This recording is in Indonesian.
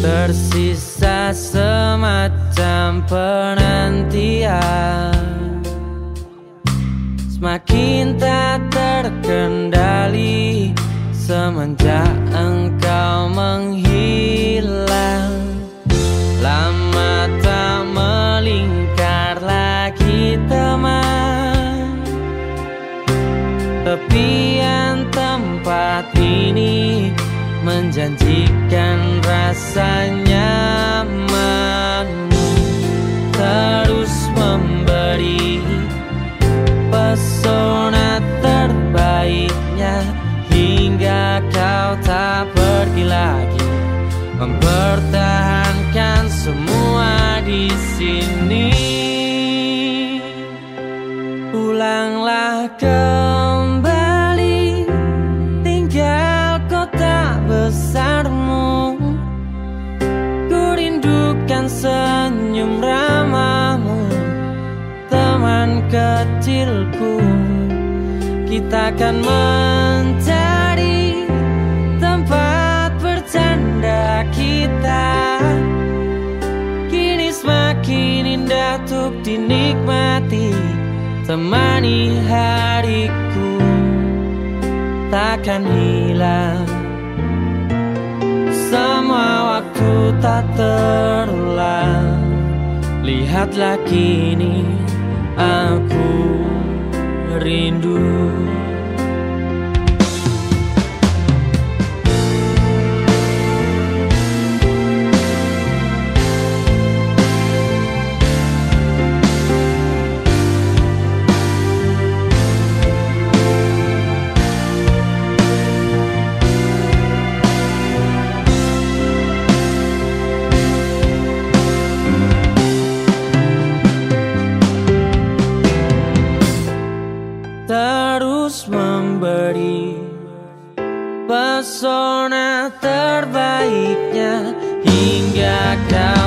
Tersisa semacam penantian. Semakin tak terkendali Semenjak engkau menghilang. Lama tak melingkar lagi teman. Tepian tempat ini menjanjikan rasanya nyamanmu terus memberi pesona terbaiknya hingga kau tak pergi lagi. Mempertahankan semua di sini. Pulanglah kembali kecilku Kita akan mencari Tempat bercanda kita. Kini semakin indah untuk dinikmati Temani hariku. Takkan hilang. Semua waktu tak terulang. Lihatlah kini aku rindu pesona terbaiknya hingga kau.